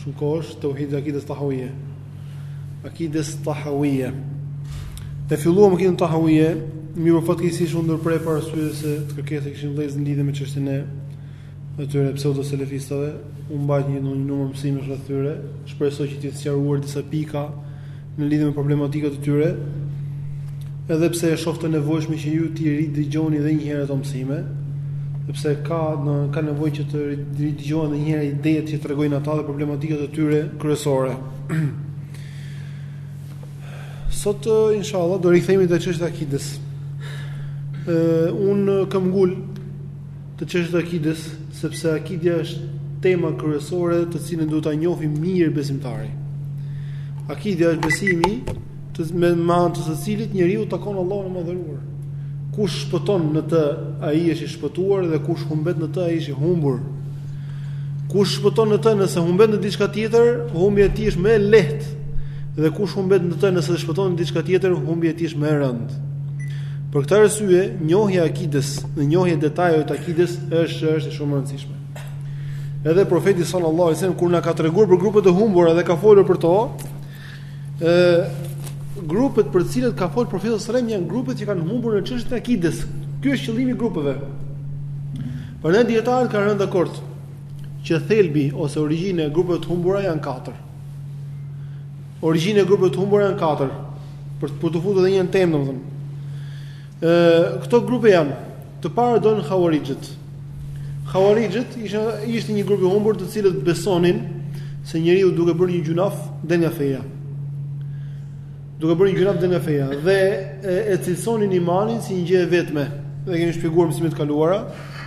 Shumë kohë është Tauhidi, akides Tahawije. Akides Tahawije. E filluam akiden Tahawije, mirëpo fatkeqësisht u ndërprej për arsye se të kërkesa kishin vëllezër në lidhje me çështjen e atyre pseudoselefistëve, u mbajt një numër mësimesh rreth tyre, shpresoj që t'i jetë sqaruar disa pika në lidhje me problematikat e tyre, edhe pse e shoh të nevojshme që ju t'i ridëgjoni edhe një herë ato mësime, sepse ka në, ka nevojë që të ridëgjohen edhe një herë idetë që tregojnë ata dhe problematikat e tyre kryesore. Sot inshallah do rikthehemi te çështja e akidës. Ë unë kam ngul te çështja e akidës, sepse akidja është tema kryesore të cilën duhet ta njohë mirë besimtari. Akidja është besimi me anë të së cilit njeriu takon Allahun e Madhëruar. Kush shpëton në të, ai është i shpëtuar dhe kush humbet në të, ai është i humbur. Kush shpëton në të, nëse humbet në diçka tjetër, humbja e tij është më e lehtë. Dhe kush humbet në të, nëse shpëton në diçka tjetër, humbja e tij është më e rëndë. Për këtë arsye, njohja e akidës dhe njohja e detajeve të akidës është është shumë e rëndësishme. Edhe profeti sallallahu alajhi wasallam kur na ka treguar për grupet e humbura dhe ka folur për to, ë grupet për të cilat ka folur profeti sallallahu alajhi wasallam janë grupet që kanë humbur në çështjen e akidës. Ky është qëllimi i grupeve. Pra dijetarët kanë rënë dakord që thelbi ose origjina e grupeve të humbura janë katër. Origjina e grupeve të humbura janë katër. Për t'u futur edhe në temë, domethënë. Ë, këto grupe janë: të parët janë hauarixhët. Hauarixhët ishte ishte një grup i humbur të cilët besonin se njeriu duke bërë një gjynah del nga feja. Duke bërë një gjynah del nga feja dhe e, e cilësonin imanin si një gjë e vetme. Dhe kemi shpjeguar në mësimet e kaluara,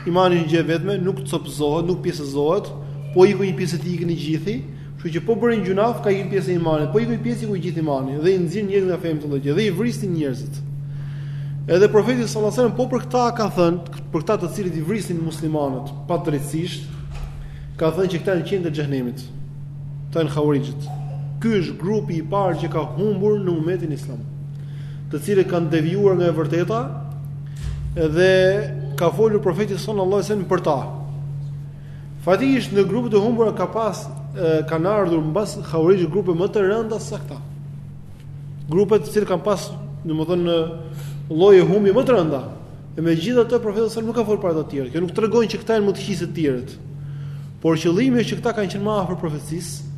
imani është një gjë e vetme, nuk copëzohet, nuk pjesëzohet, po iku një pjesë e tij ikën i gjithi, Kështu që po bëri një gjynah, ka ik një pjesë e imanit, po iku një pjesë iku gjithë imani dhe i nxirrnin njerëzit nga feja me këtë gjë dhe i vrisnin njerëzit. Edhe profeti sallallahu alajhi wasallam po për këta ka thënë, për këta të cilët i vrisnin muslimanët padrejtësisht, ka thënë që këta janë qentë e xhehenemit. Këta janë hauarixhët. Ky është grupi i parë që ka humbur në umetin islam, të cilët kanë devijuar nga e vërteta dhe ka folur profeti sallallahu alajhi wasallam për ta. Faktikisht në grupet e humbura ka pas kanë ardhur mbas hauarixhëve grupe më të rënda sesa këta. Grupe të cilat kanë pas, domethënë, lloje humbje më të rënda. E megjithatë profeti sa nuk ka folur për ata të tjerët. Kjo nuk tregon që këta janë më të këqij se të tjerët. Por qëllimi është që këta kanë qenë më afër profecisë,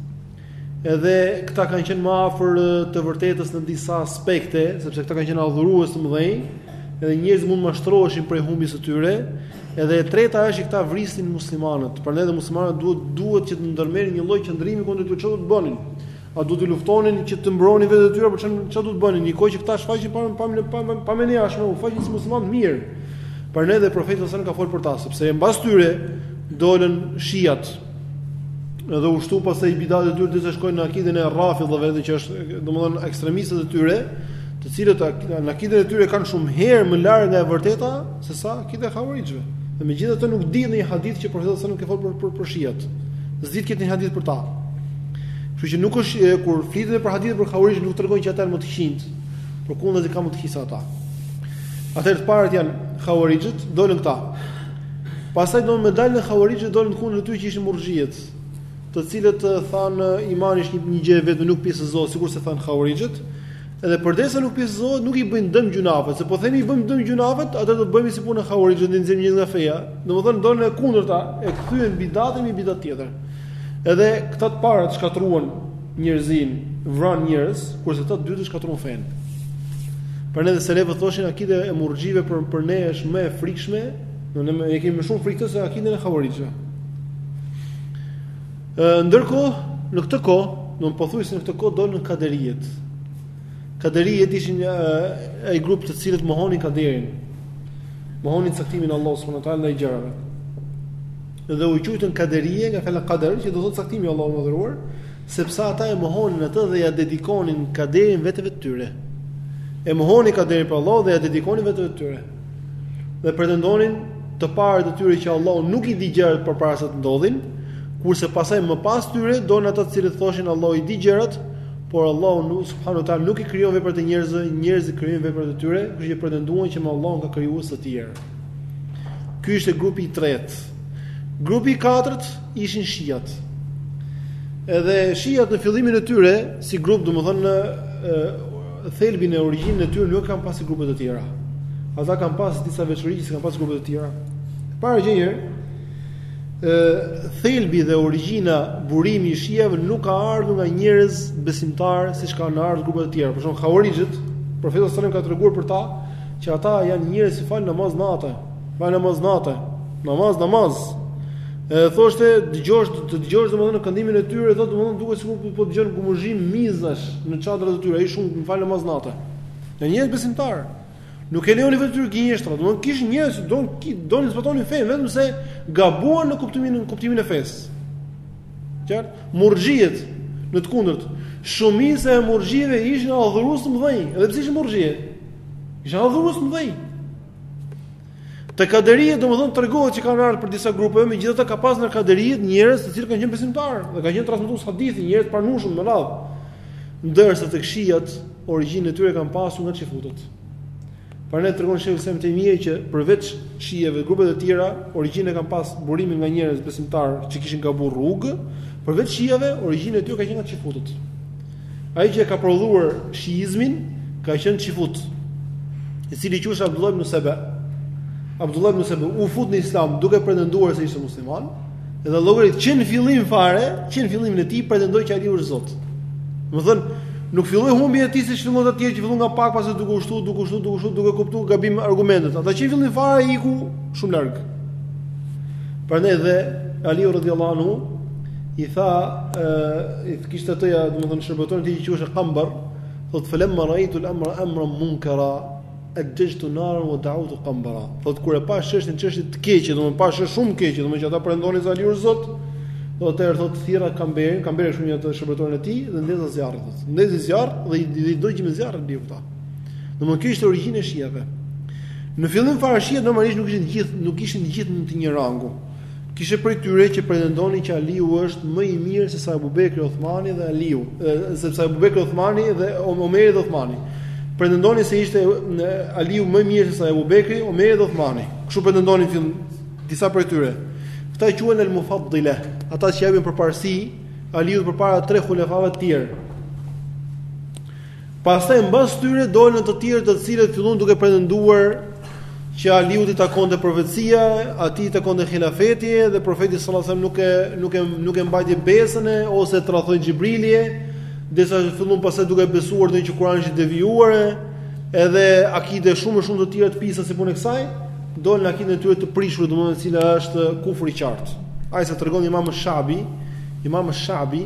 Edhe këta kanë qenë më afër të vërtetës në disa aspekte, sepse këta kanë qenë adhurues të mëdhenj, edhe njerëzit mund të mashtroheshin prej humbjes së tyre. Edhe e treta është që këta vrisnin muslimanët. Prandaj edhe muslimanët duhet duhet që të ndërmerrin një lloj qëndrimi kundër tyre çfarë duhet të bënin. A duhet t'i luftonin që të mbronin vendet e tyre apo çfarë çfarë duhet të bënin? Ndërkohë që këta shfaqeshin pa pa pa, pa, pa mendje as më u shfaqeshin si muslimanë të mirë. Prandaj edhe profeti sallallahu alajhi wasallam ka folur për ta, sepse mbas tyre dolën shiat. Edhe u shtu pastaj bidati i tyre derisa shkojnë në akiden e rafidhëve, që është domethënë ekstremistët e tyre, të cilët në akiden e tyre janë shumë herë më larg nga e vërteta se sa akidja e havarixhëve. Dhe megjithatë nuk dihet ndonjë hadith që profeti sallallahu alajhi wasallam ka folur për për shiat. S'dihet ndonjë hadith për ta. Kështu që nuk është kur flitet për hadith për havarixhët nuk tregon që ata janë më të këqijtë, përkundrazi ka më të këqij se ata. Atëherë të parët janë havarixhët, dolën këta. Pastaj domethënë dolën Hawarixhët dolën kundër tyre që ishin Murxhijet, të cilët thanë imani është një, një gjë e vetme, nuk pjesëzohet, sikurse thanë Hawarixhët. Edhe përderisa nuk pjesëzohet, nuk i bëjnë dëm gjynahet, se po themi i bëjnë dëm gjynahet, atëherë do të bëhemi si puna e Hawarixhëve dhe nxjerrim njerëz nga feja. Domethënë dolën e kundërta, e kthyen bidatin me bidat tjetër. Edhe këta të parët shkatërruan njerëzit, vranë njerëz, kurse këta të dytët shkatërruan fenë. Prandaj dhe selefët thoshin akidja e murxhive për për ne është më e frikshme, domethënë ne e kemi më shumë frikë se akiden e havarixhëve. Ë ndërkohë, në këtë kohë, domethënë pothuajse në këtë kohë dolën kaderiet. Kaderiet ishin ai grup të cilët mohonin kaderin. Mohonin caktimin e Allahut subhanahu teala ndaj gjërave. dhe u quajtën kaderie nga fjala qadar që do të thotë caktimi i Allahut të madhëruar, sepse ata e mohonin atë dhe ia dedikonin kaderin veteve të tyre. E mohonin kaderin për Allahun dhe ia dedikonin veteve të tyre. Dhe pretendonin të parët e tyre që Allahu nuk i di gjërat përpara se të ndodhin, kurse pastaj më pas tyre dolën ata të cilët thoshin Allahu i di gjërat, por Allahu nuk subhanahu teala nuk i krijon veprat e njerëzve, njerëzit krijojnë veprat e tyre, kështu që pretenduan që me Allahun ka krijues të tjerë. Ky ishte grupi i tretë. Grupi i katërt ishin shijat. Edhe shijat në fillimin e tyre si grup, domethënë në thelbin e origjinën e tyre nuk e kanë pas si grupet e tjera. Ata kanë pas disa veçori që s'i kanë pas grupet e tjera. Pikësëpari një thelbi dhe origjina burimi i shijave nuk ka ardhur nga njerëz besimtarë siç kanë ardhur grupet e tjera. Për shembull, Hauarixhët, profeti sallallahu alajhi wasallam ka treguar për ta që ata janë njerëz që falin namaz nate, falin namaz nate, namaz, namaz. E thoshte, dëgjosh, të dëgjosh domethënë këndimin e tyre, thotë domethënë duket sikur po, po dëgjon gumuzhim mizash në çadrat e tyre, aq shumë falin namaz nate. Njerëz besimtarë. Nuk e lejonin vetes gënjeshtrën, domethënë kish njerëz që donin donin të zbatonin fenë vetëm se gabuan në kuptimin në kuptimin e fesë. Qartë? Murxhiet në të kundërt. Shumica e murxhieve ishin adhurues të mëdhenj, edhe pse ishin murxhie. Ishin adhurues të mëdhenj. Te kaderia domethënë tregohet që kanë ardhur prej disa grupeve, megjithatë ka pas në kaderia njerëz të cilët kanë qenë besimtarë dhe kanë qenë transmetues hadithi, njerëz të pranueshëm me radhë. Ndërsa tek shiat origjinën e tyre kanë pasur nga çifutët. Prandaj tregon shehu se Ibn Tejmije që përveç shiave grupet e tjera origjinën kanë pas burimin nga njerëz besimtarë që kishin gabuar rrugën, përveç shiave origjina e tyre ka qenë nga çifutët. Ai që e ka prodhuar shiizmin ka qenë çifut, i cili quhej Abdullah ibn Saba. Abdullah ibn Saba u fut në Islam duke pretenduar se ishte musliman, dhe llogarit që në fillim fare, që në fillimin e tij pretendoi që Aliu është Zot. Domethënë, nuk filloi humbja e tij siç fillon te të tjerët që fillon nga pak pas duke u shtu, duke u shtu, duke u shtu, duke kuptuar gabim argumentet. Ai që në fillim fare iku shumë larg. Prandaj dhe Aliu radhiyallahu anhu i tha i kishte atë ja domethënë shërbëtorin e tij që quhej Qambar thot falamma raitu al amra amran munkara ajjajtu nari wa da'utu qambara thot kur e pashë çështjen çështje të keqe domethënë pashë çështje shumë keqe domethënë që ata pretendonin se aliu është zot do të thotë thot thirra kamberin kamberi është domethënë shërbëtorin e tij dhe ndeza zjarr thot ndezi zjarr dhe i dogji me zjarr aliu këta domethënë kjo ishte origjina e shiave në fillim fare shiat normalisht nuk ishin të gjithë nuk ishin të gjithë në të njëjtin rang Kishte prej tyre që pretendonin që Aliu është më i mirë se sa Abu Bekri, Uthmani dhe Aliu, sesa Abu Bekri, Uthmani dhe Omeri dhe Uthmani. Pretendonin se ishte Aliu më i mirë se sa Abu Bekri, Omeri dhe Uthmani. Kështu pretendonin fill disa prej tyre. Këta quhen al-mufaddila, ata që japin përparësi Aliut përpara tre hulefave të tjerë. Pastaj mbas tyre dolën të tjerë të cilët filluan duke pretenduar që Aliut i takonte profecia, atij i takonte hilafeti dhe profeti sallallahu alajhi wasallam nuk e nuk e nuk e mbajti besën e ose tradhtoi Xhibrili, derisa filluan pastaj duke besuar dhe që Kurani është i devijuar edhe akide shumë më shumë të tjera të pisa si punë kësaj, dolën në akiden e tyre të prishur, domethënë e cila është kufër i qartë. Aq sa tregon Imam Shabi, Imam Shabi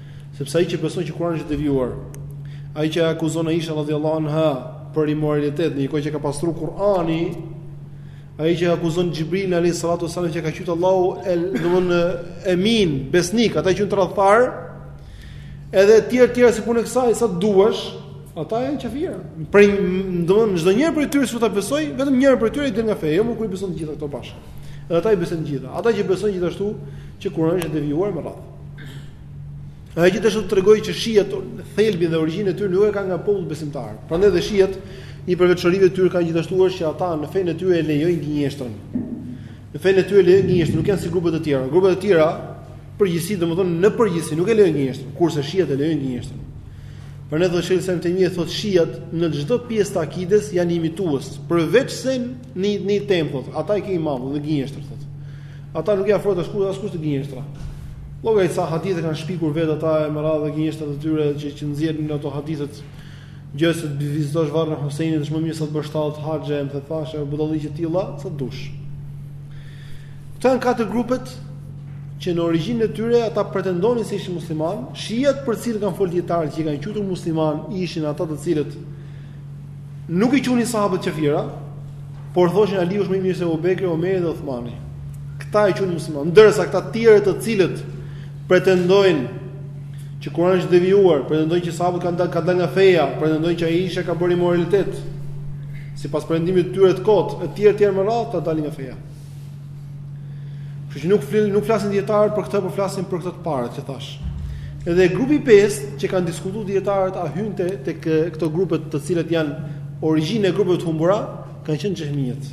Sepse ai që beson që Kurani është i devijuar, ai që akuzon Aisha radhiyallahu anha për imoralitet, në një kohë që e ka pastruar Kurani, ai që akuzon Xhibril alayhi salatu wasallam që e ka qujt Allahu domethënë emin besnik ata e qujnë tradhtar edhe të tjera të tjera si punë kësaj sa duash ata janë qafira për çdo çdo njërën prej tyre sikur ta besojë vetëm njërën prej tyre ai del nga feja jo më kur i beson të gjitha këto bashkë edhe ata i besojnë të gjitha ata që besojnë gjithashtu që Kurani është devijuar me radhë Ai gjithashtu të tregojë që shiat thelbin dhe origjinën e tyre nuk e kanë nga populli besimtar. Prandaj dhe shiat një prej veçorive të tyre që kanë gjithashtu është që ata në fenë e tyre e lejojnë gënjeshtrën. Në fenë e tyre e lejojnë gënjeshtrën, nuk janë si grupet e tjera. Grupet e tjera përgjithësisht, domethënë në përgjithësi nuk e lejojnë gënjeshtrën, kurse shiat e lejojnë gënjeshtrën. Prandaj dhe shejh Ibn Tejmije thotë shiat në çdo pjesë të akides janë imitues, përveçse në një temë, ata i ke imamë te gënjeshtra thotë. Ata nuk ju afrohet askush te gënjeshtra. Llogari sa hadithe kanë shpikur vetë ata e me radhë gënjeshtrat e tyre që që nxjerrin ato hadithet që se të vizitosh varrin e Huseinit është më mirë se të bësh tallë haxhe, më thashë budalli që tilla, sa dush. Këto janë katër grupet që në origjinën e tyre ata pretendonin se ishin muslimanë, shiat për të cilët kanë fol dijetarët që i kanë quajtur muslimanë, ishin ata të cilët Nuk i qunin sahabët qafira, por thoshin Aliu është më i mirë se Abu Bekri, Omeri dhe Uthmani. Këta i qunin musliman, ndërsa këta të tjerë të cilët pretendojnë që Kurani është devijuar, pretendojnë që sahabët kanë dalë kanë dalë nga feja, pretendojnë që Aisha ka bërë imoralitet. Sipas pretendimit të tyre të kotë, etj etj me radhë, këta dalin nga feja. Kështu që nuk flasin nuk flasin dijetarët për këta, por flasin për këta të parët që thashë. Edhe grupi i 5 që kanë diskutuar dijetarët a hyn tek këto grupe të cilat janë origjina e grupeve të humbura, kanë qenë xhehmijet.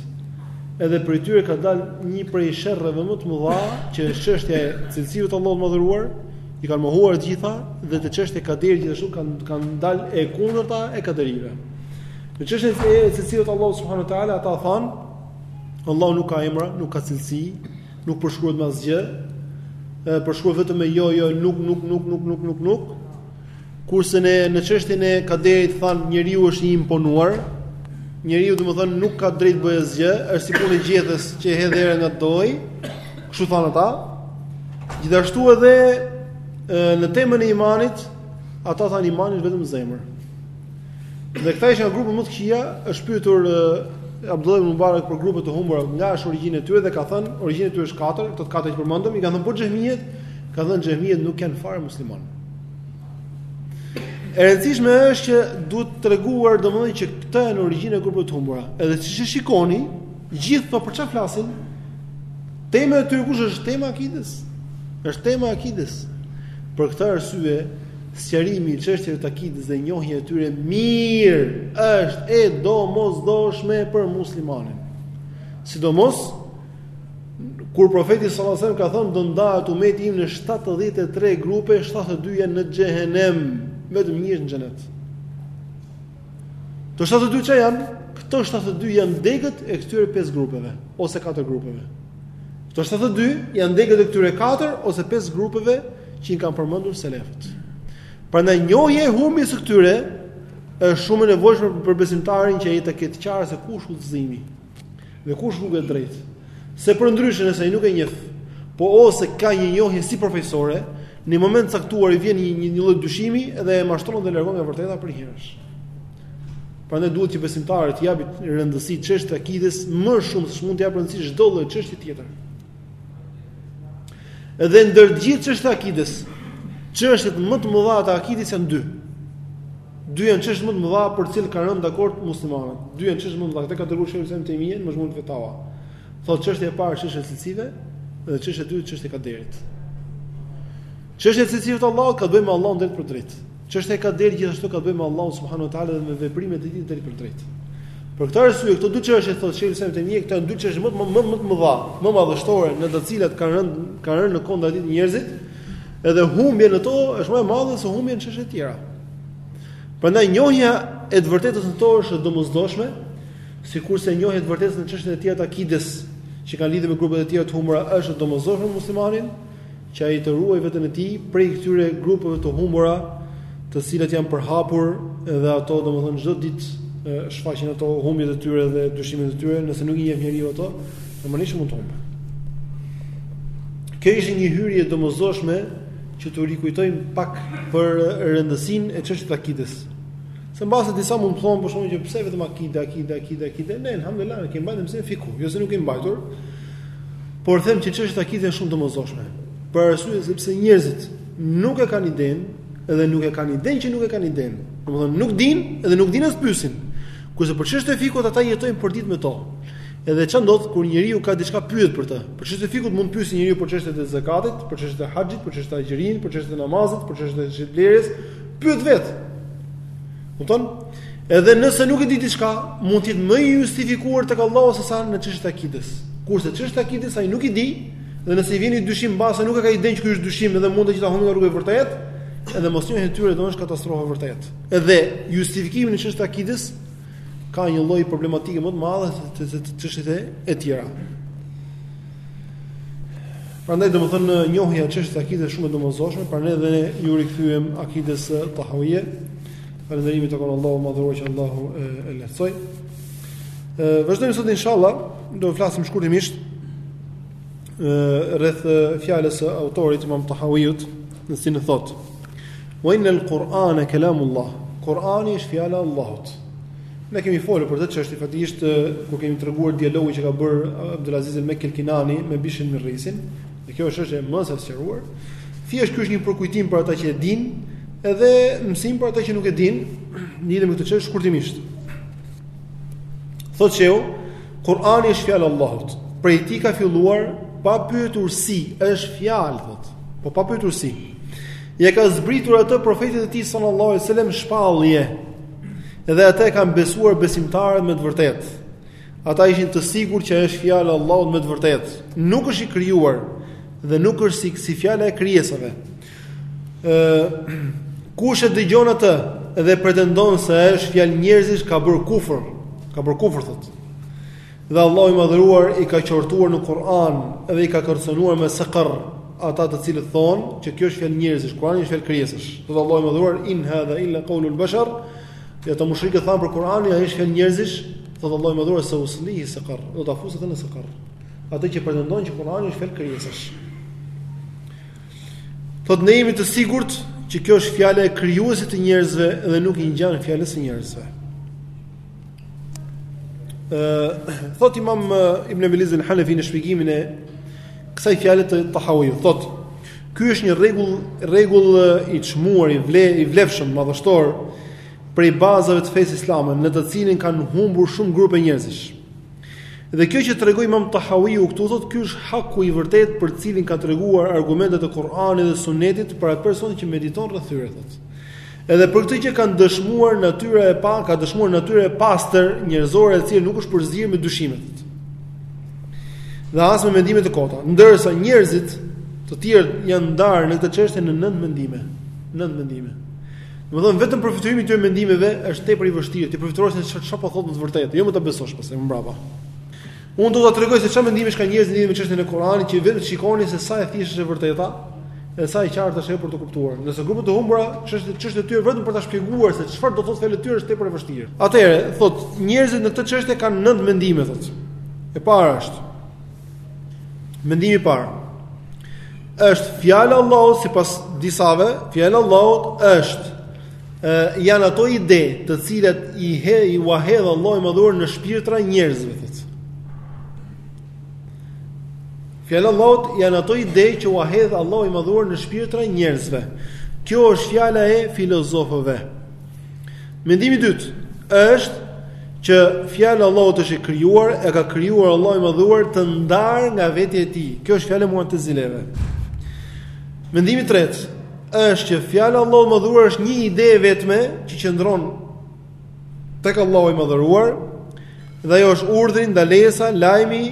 Edhe prej tyre ka dalë një prej sherrëve më të mëdha që është çështja e cilësive të Allahut të madhëruar, i kanë mohuar të gjitha dhe te çështja e kaderit gjithashtu kanë kanë dalë e kundërta e kaderive. Në çështjen e cilësive të Allahut subhanehu ue teala ata thanë Allahu nuk ka emra, nuk ka cilësi, nuk përshkruhet me asgjë, përshkruhet vetëm me jo, jo, nuk, nuk, nuk, nuk, nuk, nuk, nuk. Kurse në çështjen e kaderit thanë njeriu është i imponuar, njeriu domethënë nuk ka të drejtë të bëjë asgjë, është si puna e gjethes që e hedh era nga të dojë, kështu thanë ata. Gjithashtu edhe në temën e imanit, ata thanë imani është vetëm zemër. Dhe këta është nga grupet më të këqija, është pyetur Abdullah ibn Mubarak për grupet e humbura, nga është origjina e tyre dhe ka thënë, origjina e tyre është katër, këto katër që përmendëm, i kanë thënë po xhehmijet, ka thënë xhehmijet nuk janë fare muslimanë. E rëndësishme është që duhet të tregojmë domethënë që këta janë origjina e grupeve të humbura. Edhe siç e shikoni, gjithë këto për çfarë flasin? Tema e tyre kush është, tema e akides? Është tema e akides. Për këtë arsye, Sqarimi i çështjeve të akidës dhe njohja e tyre mirë është e domosdoshme për muslimanin. Sidomos kur profeti sallallahu alajhi wasallam ka thënë do ndahet umeti im në 73 grupe, 72 janë në xhehenem, vetëm një është në xhenet. Të 72 çfarë janë? Këto 72 janë degët e këtyre 5 grupeve ose 4 grupeve. Këto shtatëdhjetë e dy janë degët e këtyre katër ose pesë grupeve që i kanë përmendur selefët. Prandaj njohja e humbjes së këtyre është shumë e nevojshme për besimtarin që ai të ketë qartë se kush udhëzimi dhe kush rruga e drejtë. Se përndryshe nëse ai nuk e njeh, po ose ka një njohje sipërfaqësore, në një moment caktuar i vjen një një lloj dyshimi dhe e mashtron dhe largon nga vërteta përnjëherësh. Prandaj duhet që besimtarët të japin rëndësi çështjes së akides më shumë se mund të japë rëndësi çdo lloj çështje tjetër. Dhe ndër gjithë çështjet e akides, çështjet më të mëdha të akides janë dy. Dy janë çështje më të mëdha për të cilat kanë rënë dakord muslimanët. Dy janë çështje më të mëdha, këtë e ka treguar Shejhul Islam Ibn Tejmije, Mexhmu fetava. Thotë çështja e parë çështja e cilësive dhe çështja e dytë çështja e kaderit. Çështja e cilësive të Allahut ka të bëjë me Allahun drejtpërdrejt. Çështja e kaderit gjithashtu ka të bëjë me Allahun subhanuhu teala dhe me veprimet e tij drejtpërdrejt. Për këtë arsye këto dy çështje thotë Sheikhul Islam Ibn Tejmije, këto janë dy çështje më më më më të mëdha, më madhështore në të cilat kanë rënë kanë rënë në kontradiktë njerëzit, edhe humbja në to është më e madhe se humbja në çështje të tjera. Prandaj njohja e të vërtetës në to është e domosdoshme, sikurse njohja e të vërtetës në çështje të tjera të akides, që kanë lidhje me grupet e tjera të humbura, është e domosdoshme muslimanin, që ai të ruajë veten e tij prej këtyre grupeve të humbura, të cilat janë përhapur dhe ato domethënë çdo ditë shfaqin ato humbjet e tyre dhe dyshimet e tyre, nëse nuk i njeh njeriu ato, normalisht mund të humbë. Kjo ishte një hyrje e domosdoshme që të rikujtojmë pak për rëndësinë e çështjes së akidës. Se mbase disa mund të thonë për shembull që pse vetëm akida, akida, akida, akida, ne alhamdulillah kemi mbajtur mësim fikhu, jo se nuk kemi mbajtur, Por them që çështja e akides është shumë domosdoshme. Për arsye sepse njerëzit nuk e kanë idenë, edhe nuk e kanë idenë që nuk e kanë idenë. Domethënë nuk dinë, edhe nuk dinë as pyesin. Kurse për çështjet e fikhut ata jetojnë përditë me to. Edhe ça ndodh kur njeriu ka diçka pyet për të. Për çështjet e fikhut mund të pyesë njeriu për çështjet e zekatit, për çështjet e haxhit, për çështjet e agjërimit, për çështjet e namazit, për çështjet e shitblerjes, pyet vetë. Kupton? Edhe nëse nuk e di diçka, mund të jetë më i justifikuar tek Allahu se sa në çështjet e akides. Kurse çështjet e akides ai nuk i di, dhe nëse i vjen një dyshim mbase nuk e ka idenë që ky është dyshim dhe mund të jetë i humbur nga rruga e vërtetë, edhe mos njohja e tyre domethënë është katastrofë e vërtetë. Edhe justifikimi në çështjet e akides ka një lloj problematike më të madhe se çështjet e tjera. Prandaj domethënë njohja e çështjeve të akides është shumë e domosdoshme, prandaj dhe ne iu rikthyem akides Tahawiyje. Falënderimi i takon Allahut të Madhëruar që Allahu e, e lehtësoi. Vazhdojmë sot inshallah, do të flasim shkurtimisht rreth fjalës së autorit Imam Tahawiyut, në të cilën thotë: "Wa inna al-Qur'ana kalamullah." Kur'ani është fjala e Allahut. Ne kemi folur për këtë çështje faktikisht kur kemi treguar dialogun që ka bërë Abdulaziz el Kinani me Bishr Mirrisin, dhe kjo është çështje më se e sqaruar. Thjesht ky është një përkujtim për ata që e dinë, edhe mësim për ata që nuk e dinë, lidhur me këtë çështje shkurtimisht. Thotë se Kur'ani është fjalë e Allahut. Prej tij ka filluar pa pyetur si është fjalë, thotë. Po pa pyetur si. Ia ka zbritur atë profetit të tij sallallahu alajhi wasallam shpallje Edhe atë e kanë besuar besimtarët me të vërtetë. Ata ishin të sigurt që është fjala e Allahut me të vërtetë. Nuk është i krijuar dhe nuk është si, si fjala e krijesave. Ë kush e dëgjon atë dhe pretendon se është fjalë njerëzish ka bërë kufër, ka bërë kufër thotë. Dhe Allahu i Madhëruar i ka qortuar në Kur'an dhe i ka kërcënuar me saqar ata të cilët thonë që kjo është fjalë njerëzish, Kur'ani është fjalë krijesësh. Dhe Allahu i Madhëruar in hadha illa qawlul bashar. Ja ata mushrikët thanë për Kur'anin, ai është fjalë njerëzish, thotë Allahu i Madhëruar sa uslihi saqar, do ta fus në saqar. Ata që pretendojnë që Kur'ani është fjalë krijesësh. Thotë ne jemi të sigurt që kjo është fjala e krijuesit të njerëzve dhe nuk i ngjan fjalës së njerëzve. Ëh, thot Imam Ibn Abiliz al-Hanafi në shpjegimin e kësaj fjale të Tahawiut, thot: Ky është një rregull, rregull i çmuar i vle, i vlefshëm madhështor prej bazave të fesë islame, në të cilin kanë humbur shumë grupe njerëzish. Dhe kjo që tregoi Imam Tahawiu këtu thot, ky është haku i vërtet për të cilin kanë treguar argumentet e Kur'anit dhe Sunetit për atë person që mediton rreth tyre thot. Edhe për këtë gjë kanë dëshmuar natyra e pa, ka dëshmuar natyra e pastër njerëzore e cila nuk është përzier me dyshime. Dhe as me mendime të kota. Ndërsa njerëzit e tjerë janë ndarë në këtë çështje në nëntë mendime, nëntë mendime. Domethënë vetëm përfytyrimi i këtyre mendimeve është tepër i vështirë, t'i përfytyrosh se çfarë po thotë në të vërtetë, jo më ta besosh pastaj mbrapa. Unë do ta tregoj se çfarë mendimesh kanë njerëzit lidhur me çështjen e Kuranit, që vetë të shikoni se sa e thjeshtë është e vërteta, dhe sa e qartë është ajo për t'u kuptuar. Nëse grupet e humbura, çështje çështjet e tyre vetëm për ta shpjeguar se çfarë do të thotë fjalët e tyre është tepër e vështirë. Atëherë, thotë, njerëzit në këtë çështje kanë nëntë mendime, thotë. E para është mendimi i parë. Është fjala e Allahut sipas disave, fjala e Allahut është Ë janë ato ide të cilat i he i ua hedh Allahu i madhëruar në shpirtrat e njerëzve thotë. Fjala e Allahut janë ato ide që ua hedh Allahu i madhëruar në shpirtrat e njerëzve. Kjo është fjala e filozofëve. Mendimi i dytë është që fjala e Allahut është e krijuar, e ka krijuar Allahu i madhëruar të ndarë nga vetja e tij. Kjo është fjala e Mu'tazileve. Mendimi i tretë është që fjala e Allahut të madhëruar është një ide e vetme që qëndron tek Allahu i madhëruar dhe ajo është urdhri, ndalesa, lajmi,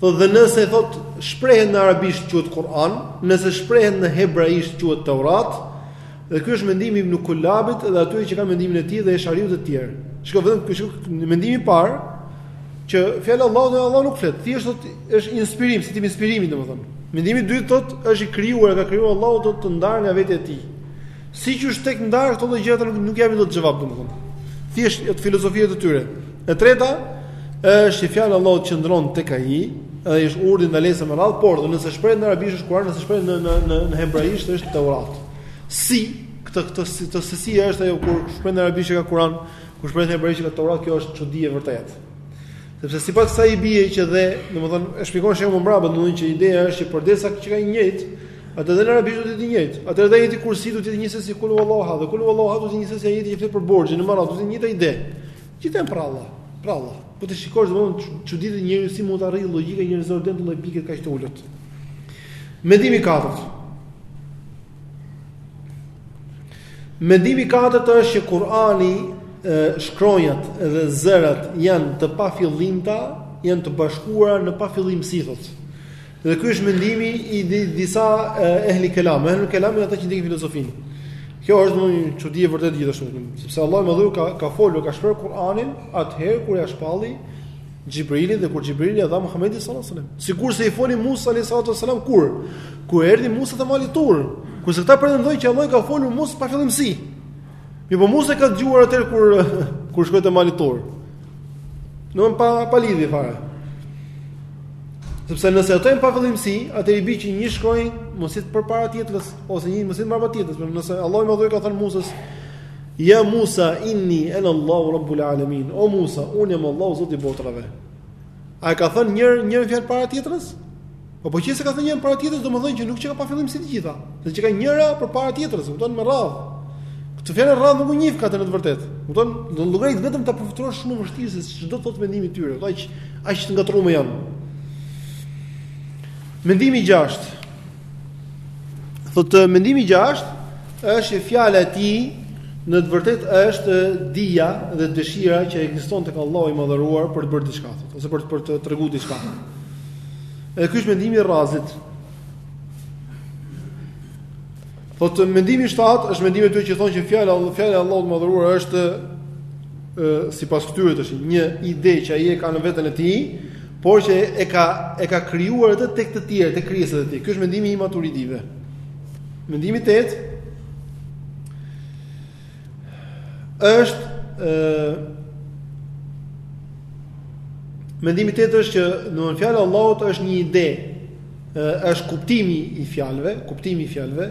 po dhe nëse thotë shprehet në arabisht quhet Kur'an, nëse shprehet në hebraisht quhet Taurat, dhe ky është mendimi i Ibn Kullabit dhe atyre që kanë mendimin e tij dhe Eshariut e të tjerë. Shikoje vetëm ky është mendimi i parë, Që fjala e Allahut dhe Allahu nuk flet, thjesht thotë është inspirim, si tip inspirimi domethënë. Mendimi i dytë thotë është e krijuar, e ka krijuar Allahu do të ndarë nga vetja e tij. Si është të ndarë këto lloj gjëra nuk nuk japin dot xhevap domethënë. Thjesht e filozofia e tyre. E treta është që fjala e Allahut qëndron tek ai, edhe është urdhër ndalesa me radhë, por dhe nëse shprehet në arabisht është Kur'an, nëse shprehet në në në, në hebraisht është Teurat. Si këtë këtë si të se si është ajo kur shprehet në arabisht ka Kur'an, Kur shprehet në hebraisht ka Taurat kjo është çudi e vërtetë. Sepse sipas kësaj i bie që dhe, domethënë, e shpjegon shembull mbrapa, domethënë që ideja është që përderisa që ka një njëjtë, atëherë edhe në arabisht do të jetë i njëjtë. Atëherë edhe ajeti kursi do të jetë njësoj si kul huvallahu ehad, dhe kul huvallahu ehad do të jetë njësoj si ajeti që flet për borxhin, në marrë do të jetë e njëjta ide. Gjithë janë pralla, pralla. Po të shikosh domethënë çuditet njeriu si mund të arrijë logjika njerëzore deri në lloj pikë kaq të ulët. Mendimi i katërt. Mendimi i katërt është që Kurani shkronjat dhe zërat janë të pafillimta, janë të bashkuara në pafillimsi thotë. Dhe ky është mendimi i disa ehli kelam, ehli kelam ata që ndjekin filozofinë. Kjo është një çudi e vërtetë gjithashtu, sepse Allahu i madhëruar ka ka folur, ka shprehur Kur'anin atëherë kur ia shpalli Xhibrilin dhe kur Xhibrili ia dha Muhamedit sallallahu alaihi wasallam. Sikurse i foli Musait alaihi salatu wasallam kur kur erdhi Musa te mali Tur, kurse ata pretendojnë që Allahu i ka folur Musait në pafillimsi. Mirëpo Musa ka dëgjuar atë kur kur shkoi te mali Tur. Pra pa pa lidhje fare. Sepse nëse ato janë në pafillimsi, atëherë i bie që një shkronjë mos jetë përpara tjetrës ose një mos jetë mbas tjetrës, por nëse Allahu i madhëruar i ka thënë Musa Ja Musa inni ana Allahu rabbul alamin. O Musa, unë jam Allahu Zoti i botërave. A e ka thënë njërën fjalë para tjetrës? Po po që se ka thënë një para tjetrës, domethënë që nuk qenka pa fillim si të gjitha. Dhe që ka njëra përpara tjetrës, kupton me radhë. Këtë fjalë radhë nuk u njeh katë në të vërtetë. Kupton? Do llogarit vetëm ta përftosh shumë vështirë se ç'do të thotë mendimi i tyre. Ata që aq të ngatërruar janë. Mendimi i gjashtë. Thotë mendimi i gjashtë është që fjala e tij në të vërtetë është dija dhe dëshira që ekziston tek Allahu i madhëruar për të bërë diçka ose për të për të treguar diçka. Edhe ky është mendimi i Razit. Thotë mendimi i shtatë është mendimi i tyre që thonë që fjala fjala e Allahut të madhëruar është sipas këtyre është një ide që ai e ka në veten e tij, por që e ka e ka krijuar atë tek të tjerë, tek krijesat e tij. Ky është mendimi i maturidive. Mendimi i tetë është ë Mendimi i tetë është që fjala e Allahut është një ide është kuptimi i fjalëve, kuptimi i fjalëve,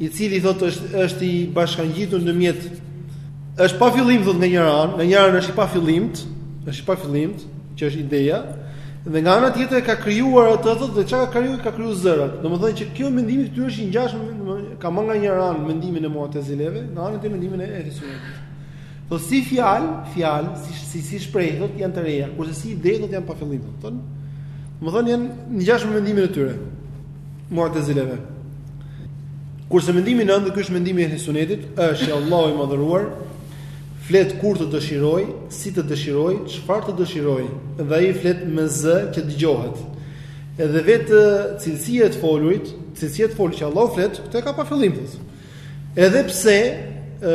i cili thotë është është i bashkangjitur ndërmjet është pa fillim thotë nga njëra anë, nga njëra anë është i pa fillimt, është i pa fillimt, që është ideja, dhe nga ana tjetër e ka krijuar atë thotë dhe çka ka krijuar ka krijuar zërat. Domethënë që kjo mendimi i këtyre është i ngjashëm ka marrë nga njëra anë mendimin e Mu'tazileve, nga ana tjetër mendimin e Ehli Sunetit. Thotë si fjalë, fjalë, si si, si shprehje, thotë janë të reja, kurse si ide thotë janë pa fillim, thonë. Domethënë janë ngjashëm me mendimin e tyre. Mu'tazileve. Kurse mendimi i nëntë, dhe ky është mendimi i Ehli Sunetit, është që Allahu i madhëruar, flet kur të dëshirojë, si të dëshirojë, çfarë të dëshirojë, dhe ai flet me zë që dëgjohet. Edhe vetë cilësia e të folurit, cilësia e të folurit që Allahu flet, këtë e ka pa fillim. Thotë. Edhe pse ë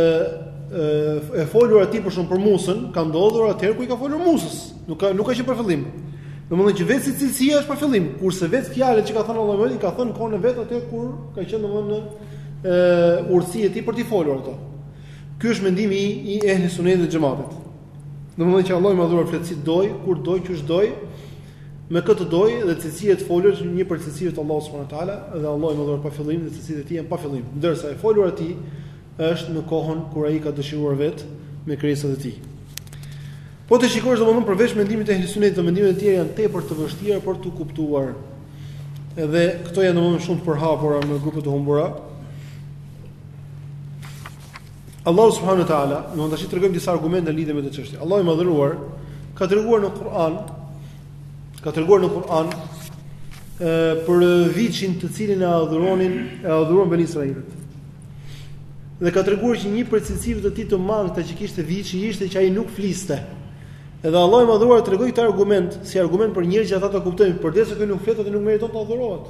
e folura e tij për shembull për Musën, ka ndodhur atëherë kur i ka folur Musës. Nuk ka nuk ka qenë pa fillim. Domethënë që vetë si cilësi është pa fillim, kurse vetë fjalët që ka thënë Allahu i ka thënë në kohën e vet atëherë kur ka qenë domethënë në ë urtësia e tij për t'i folur ato. Ky është mendimi i, i ehli sunetit dhe xhematit. Domethënë që Allahu i madhëruar flet si dojë, kur dojë, qysh dojë, Me kë të dojë dhe cilësia e të folurit një prej cilësive të Allahut subhanahu wa taala dhe Allahu i madhëruar pa fillim dhe cilësitë e tij janë pa fillim, ndërsa e folura e tij është në kohën kur ai ka dëshiruar vetë me krijesat e tij. Po të shikosh domthonë përveç mendimit të Ehli Sunetit dhe mendimet e tjera janë tepër të vështira për t'u kuptuar. Edhe këto janë domthonë shumë të përhapura në grupet e humbura. Allahu subhanahu wa taala, do të tash tregojmë disa argumente në lidhje me këtë çështje. Allahu i madhëruar ka treguar në Kur'an ka treguar në Kur'an ë për viçin të cilin e adhuronin, e adhuruan beni israilët. Dhe ka treguar që një prej cilësive të tij të mangëta që kishte viçi ishte që ai nuk fliste. Edhe Allahu i madhëruar tregoi këtë argument si argument për njerëzit që ata ta kuptojnë, përderisa ky nuk flet atëherë nuk meriton të adhurohet.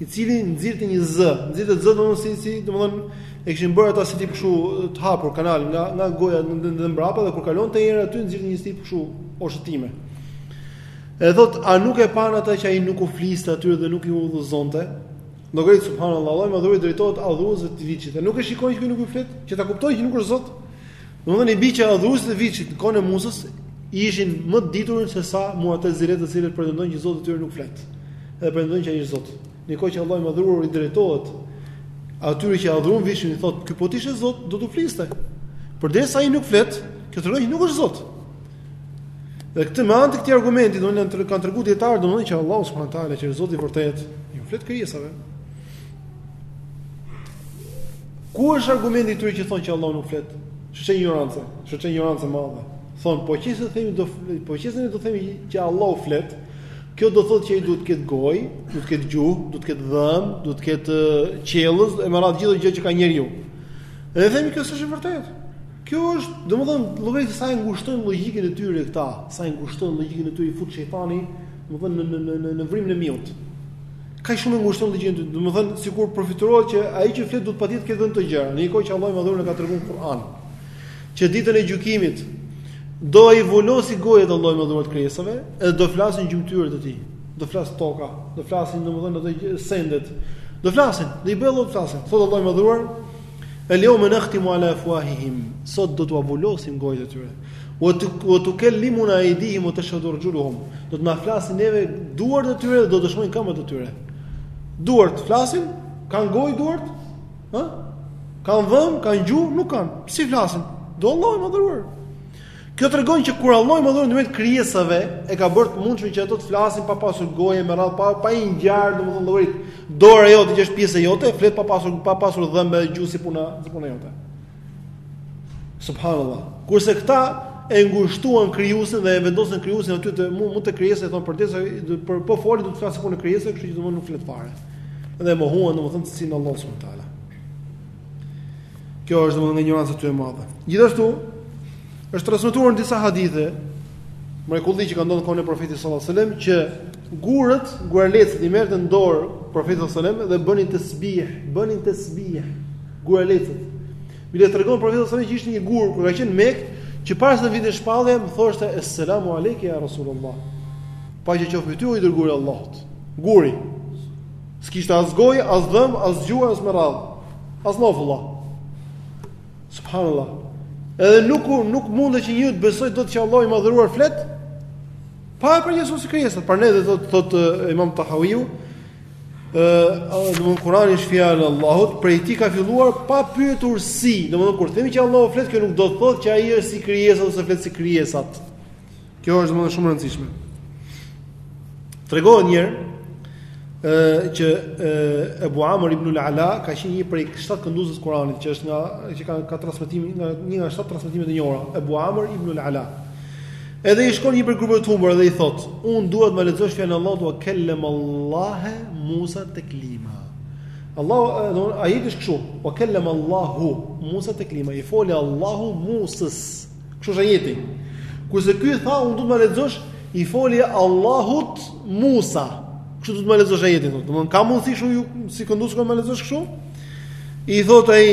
i cili nxirrte një zë, nxirrte zë domthonë si si domthonë e kishin bërë ata si tip kështu të hapur kanal nga nga goja deri mbrapa dhe kur kalonte era aty nxirrte një tip kështu oshtime. E thot, a nuk e pan ata që ai nuk u fliste atyre dhe nuk i udhëzonte? Llogarit subhanallahu, Allahu i madhëruar i drejtohet adhuruesve të viçit. Nuk e shikojnë që nuk u flet, që ta kuptojnë që nuk është Zot. Domethënë i bi që adhuruesit e Viçit në kohën e Musës ishin më të ditur se sa Mu'tazilet të cilët pretendojnë që Zoti i tyre nuk flet. Dhe pretendojnë që ai është Zot. Në një kohë që Allahu i madhëruar i drejtohet atyre që adhurojnë Viçin i thotë, "Ky po të ishte Zot, do të fliste." Përderisa ai nuk flet, kjo tregon që nuk është Zot. Dhe këtë me anë të këtij argumenti, domethënë kanë treguar dijetarët, domethënë që Allahu subhanahu wa taala që është Zoti i vërtetë, i flet krijesave. Ku është argumenti i tyre që thonë që Allahu nuk flet? Ç'është injorancë? Ç'është injorancë e madhe? Thonë, po qe se të themi do po qe se ne do themi që Allahu flet, kjo do thotë që ai duhet të ketë gojë, duhet të ketë gjuhë, duhet të ketë dhëmbë, duhet të ketë qiellzë e me radhë gjithë gjë që ka njeriu. Dhe themi kjo s'është e vërtetë. Kjo është, domethënë, llogarit sa e ngushtojnë logjikën e tyre këta, sa e ngushtojnë logjikën e tyre i fut shejtani, domethënë në në në në vrimën e miut. Kaq shumë e ngushtojnë logjikën e tyre, domethënë sikur përfytyrohet që ai që flet duhet patjetër të ketë këto gjëra. Në një kohë që Allahu i madhëruar e ka treguar në Kur'an. Që ditën e gjykimit do ia vulosi gojët Allahu i madhëruar krijesave, edhe do flasin gjymtyrët e tij. Do flas toka, do flasin domethënë ato sendet. Do flasin, do i bëjë Allahu të flasin. Thotë Allahu i madhëruar, El yawma nakhtimu ala afwahihim. Sot do t'ua vulosim gojët e tyre. Wa wa tukallimuna aydihim wa tashhadu arjuluhum. Do të na flasin neve duart e tyre dhe do të dëshmojnë këmbët e tyre. Duart flasin, kanë gojë duart? Ë? Kan dhëmbë, kan gjuhë, nuk kanë. Si flasin? Do Allahu i madhëruar. Kjo tregon që kur Allahu i Madhëruar ndërmjet krijesave e ka bërë të mundshme që ato të flasin pa pasur gojë me radhë pa pa i ngjarë domethënë llogarit. Dora jote që është pjesë e jote flet pa pasur pa pasur dhëmbë dhe gjuhë si puna si puna jote. Subhanallahu. Kurse këta e ngushtuan krijuesin dhe e vendosën krijuesin aty të mund mund të krijesë thon përderisa për po foli duhet të flasë si puna e krijesës, kështu që domethënë nuk flet fare. Dhe mohuan domethënë cilësinë e Allahut subhanahu wa taala. Kjo është domethënë injorancë e tyre e madhe. Gjithashtu është transmetuar në disa hadithe mrekulli që ka ndodhur kohën e profetit sallallahu alajhi wasallam që gurët, guralecët i merrte në dorë profeti sallallahu alajhi wasallam dhe bënin tasbih, bënin tasbih guralecët. Bile tregon profeti sallallahu alajhi wasallam që ishte një gur kur ka qenë në Mekë, që para se të vinte shpallja më thoshte eselamu alejke ya rasulullah. Paqja qoftë mbi ty o i dërguar i Allahut. Guri. S'kishte as gojë, as dhëmbë, as gjuhë, e me radhë. As nofulla. Subhanallah. Edhe nuk nuk mundet që njeriu të besojë dot që Allahu i madhëruar flet. Pa e përngjasuar si krijesat, por ne thotë Imam Tahawiu, domethënë Kur'ani është fjalë e Allahut, prej tij ka filluar pa pyetur si. Domethënë kur themi që Allahu flet, kjo nuk do të thotë që ai është si krijesa t ose flet si krijesat. Kjo është domethënë shumë e rëndësishme. Tregohet një herë ë që e, Abu Amr ibn al-Ala ka qenë një prej shtat kënduesve të Kuranit, që është nga që ka ka transmetim nga një nga shtat transmetime të njohura, Abu Amr ibn al-Ala. Edhe i shkon një prej grupeve të humbura dhe i thot: "Un dua të më lexosh fjalën e Allahut wa kallama Allaha Musa taklima." Allahu, ajeti është kështu, "Wa kallama Allahu Musa taklima." I foli Allahu Musës. Kështu është ajeti. Kurse ky tha, unë dua të ma lexosh i foli Allahut Musa. Kështu dua të ma lexosh ajetin. Domethënë ka mundësi kështu ju si këndues të ma lexosh kështu? I thot ai,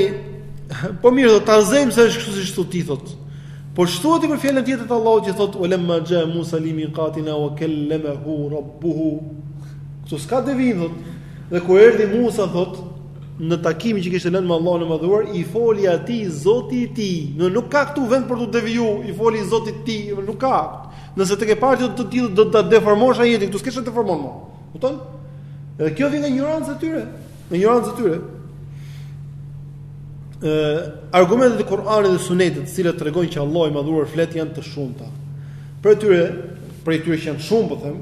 po mirë, ta zëmë se është kështu siç thua ti thot. Po ç'thua ti për fjalën tjetër të Allahut që thot wa lamma xhaa Musa li miqatina wa kallamahu rabbuhu. Këtu s'ka devijim thot. Dhe kur erdhi Musa thot, në takimin që kishte lënë me Allahun e Madhëruar, i foli atij Zoti i tij. Në nuk ka këtu vend për të devijuar, i foli Zotit të tij, nuk ka. Nëse te i pari ti do të do ta deformosh ajetin, këtu s'ke çfarë deformon më. Kupton? Edhe kjo vjen nga injoranca e tyre, nga injoranca e tyre. Ë argumentet e Kur'anit dhe Sunetit, të cilat tregojnë që Allahu i Madhëruar flet janë të shumta. Prej tyre, prej tyre që janë shumë, po them,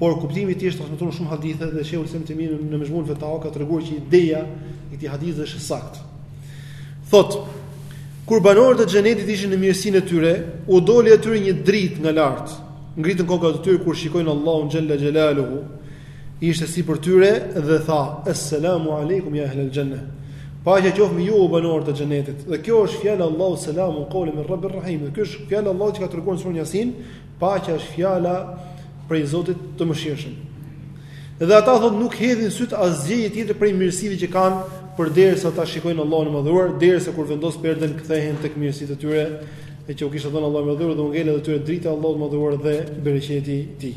Por kuptimi i tij është transmetuar shumë hadithe dhe Sheikhul Islam Tejmije në Mejmu'ul Fatawa ka treguar që ideja e këtij hadithi është e saktë. Thot, kur banorët e xhenetit ishin në mirësinë e tyre, u doli atyre një dritë nga lart. Ngritën kokat e tyre kur shikojnë Allahun xhalla xhelaluhu. Ishte sipër tyre dhe tha: "Assalamu alaikum ya ahlal janna." Paqja qoftë me ju o banorët e xhenetit. Dhe kjo është fjala e Allahut selamun qawlen min rabbir rahim. Kjo është fjala e Allahut që ka treguar në surën Yasin, Paqja është fjala prej Zotit të Mëshirshëm. Dhe ata thotë nuk hedhin sytë asgjë tjetër prej mirësive që kanë, përderisa ta shikojnë Allahun e Madhëruar, derisa kur vendoset perdja kthehen tek mirësitë e tyre, e që u kishte dhënë Allahu i Madhëruar dhe u ngel atyre drita e Allahut të Madhëruar dhe bereqeti i tij.